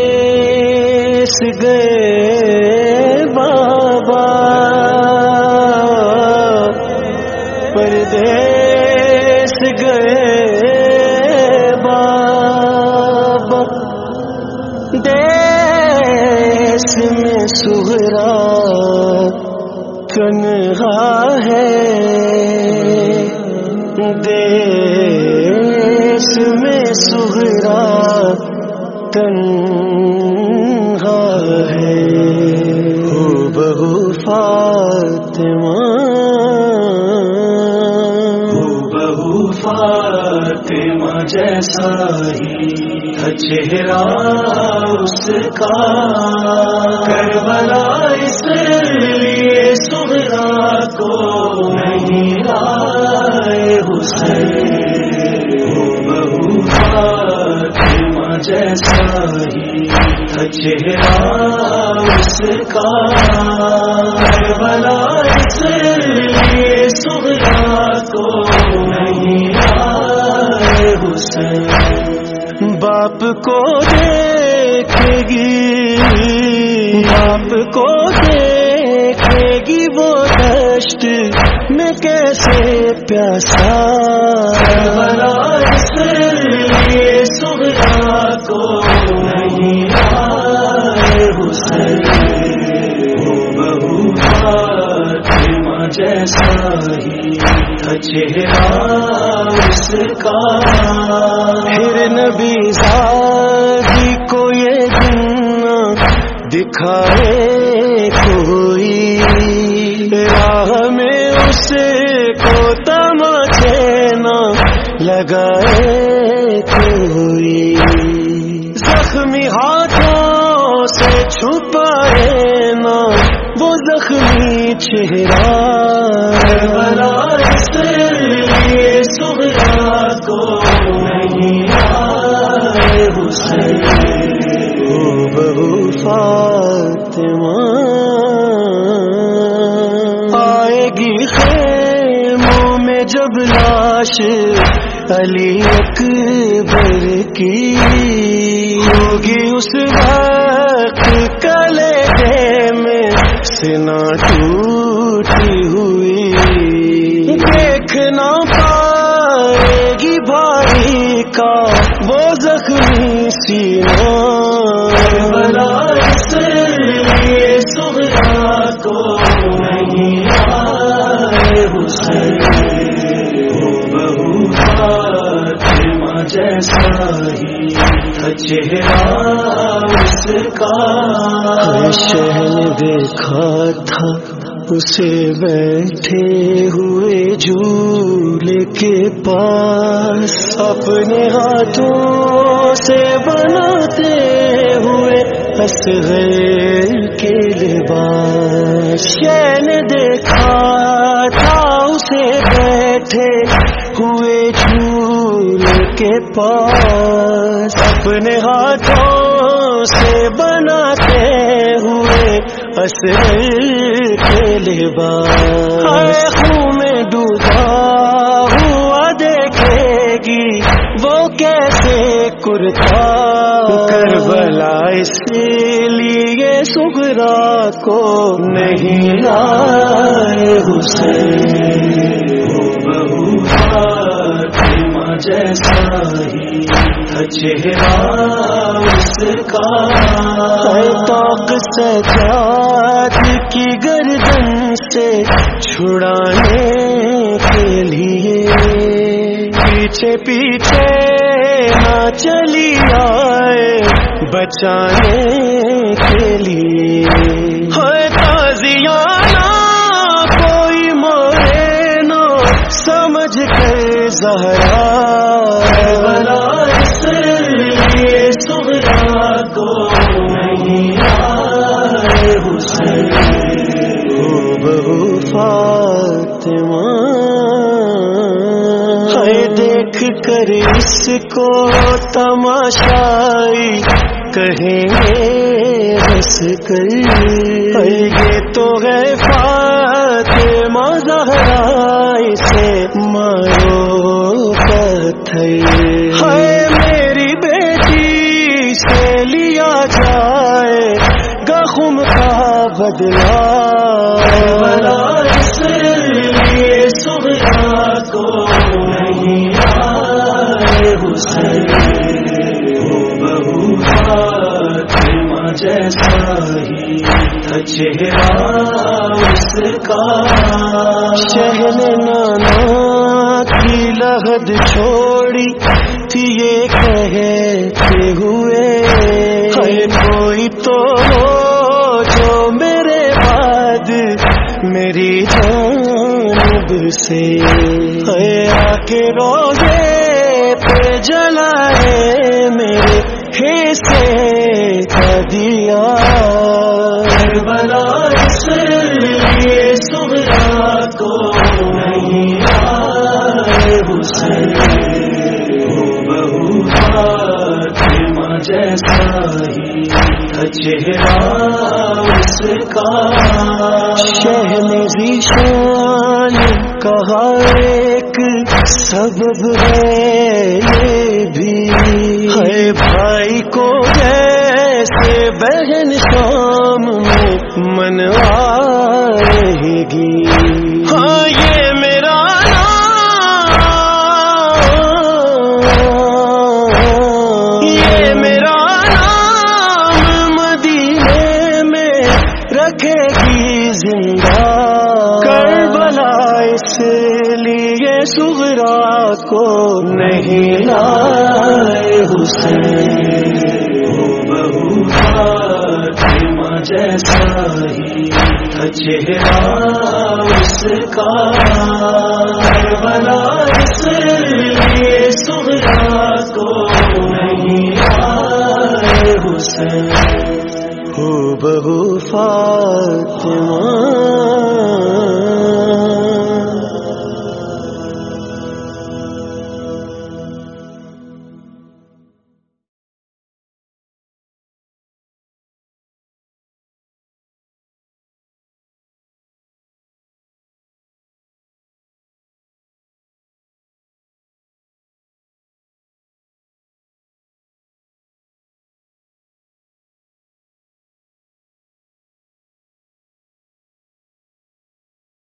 پردیس گئے بابا پردیس گئے بابا دیس میں سہرا کنہا جیسا ہی تھا چہرہ اس کا۔ کربلا اس لیے سغرا کو نہیں لائے حسین۔ ہو بہو فاطمہ جیسا ہی تھا چہرہ اس کا۔ کربلا اس باپ کو دیکھے گی۔ باپ کو دیکھے گی وہ دشت میں کیسے پیاسا۔ کربلا اس لیے سغرا کو نہیں لائے بہو جیسا ہی۔ چہرہ اس کا پھر نبی زادی کو یہ دن دکھائے کوئی راہ میں اسے کو تماچے نہ لگائے کوئی زخمی ہاتھوں سے چھپائے نہ وہ زخمی چہرہ بہو فاطمہ آئے گی خیموں میں جب لاش علی اکبر کی ہوگی اس وقت کلے دے میں سنا ٹو چہرہ اس کا شہن دیکھا تھا اسے بیٹھے ہوئے جھولے کے پاس اپنے ہاتھوں سے بناتے ہوئے اصغر کے لباس شہن دیکھا تھا اسے بیٹھے ہوئے جھولے کے پاس اپنے ہاتھوں سے بناتے ہوئے اصل کے لباس۔ خون میں ڈوبا ہوا دیکھے گی وہ کیسے کرتا۔ کربلا اس لیے سگرا کو نہیں لائے حسین۔ بہو جیسا ہی چہرہ اس کا۔ سجاد کی گردن سے چھڑانے کے لیے۔ پیچھے پیچھے نہ چلی آئے بچانے کے لیے۔ کوئی مورے سمجھ کر زہرا دیکھ کر اس کو تماشائی کہیں ہنس یہ تو ہے فاطمہ زہرا سے مارو پتھر۔ فاطمہ جیسا ہی چہرہ اس کا شہن نانا کی لہد چھوڑی، تھی یہ کہتے ہوئے۔ کوئی تو میری جانب سے۔ ہے آ کے روزے پہ جلائے میرے حصے کا دیا بلا اس لیے سغرا کو نہیں حسین بہو جیسا ہی۔ چہرہ کا شہن ذیشان کہا ایک سبب ہے یہ بھی۔ ہے بھائی کو جیسے بہن شام میں منوا رہے گی۔ سغرا کو نہیں لائے حسین بہو جیسا ہی تھا چہرہ اس کا۔